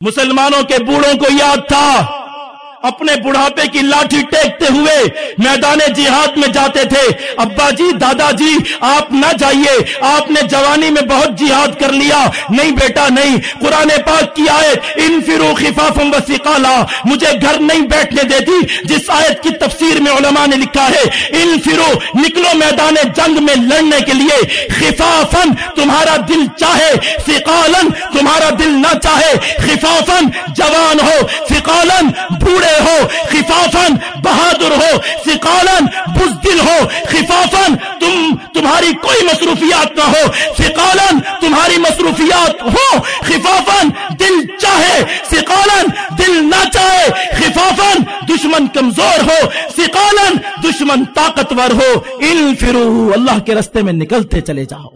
مسلمانوں کے بوڑھوں کو یاد تھا۔ اپنے بڑھاپے کی لاٹھی ٹیکتے ہوئے میدان جہاد میں جاتے تھے۔ ابا جی دادا جی آپ نہ جائیے۔ آپ نے جوانی میں بہت جہاد کر لیا۔ نہیں بیٹا، نہیں۔ قرآن پاک کی آیت ان فرو خفافم وسیقالا مجھے گھر نہیں بیٹھنے دیتی، جس آیت کی تفسیر میں علماء نے لکھا ہے۔ ان فرو نکلو میدان جنگ میں لڑنے کے لیے۔ خفافن تمہارا دل چاہے فقالن تمہارا دل نہ چاہے خفافن جوان ہو فقالن بوڑھے ہو خفافن بہادر ہو سکالن بزدل ہو خفافن تم، تمہاری کوئی مصروفیات نہ ہو سکالن تمہاری مصروفیات ہو خفافن دل چاہے سکالن دل نہ چاہے خفافن دشمن کمزور ہو سکالن دشمن طاقتور ہو ان فرو اللہ کے رستے میں نکلتے چلے جاؤ۔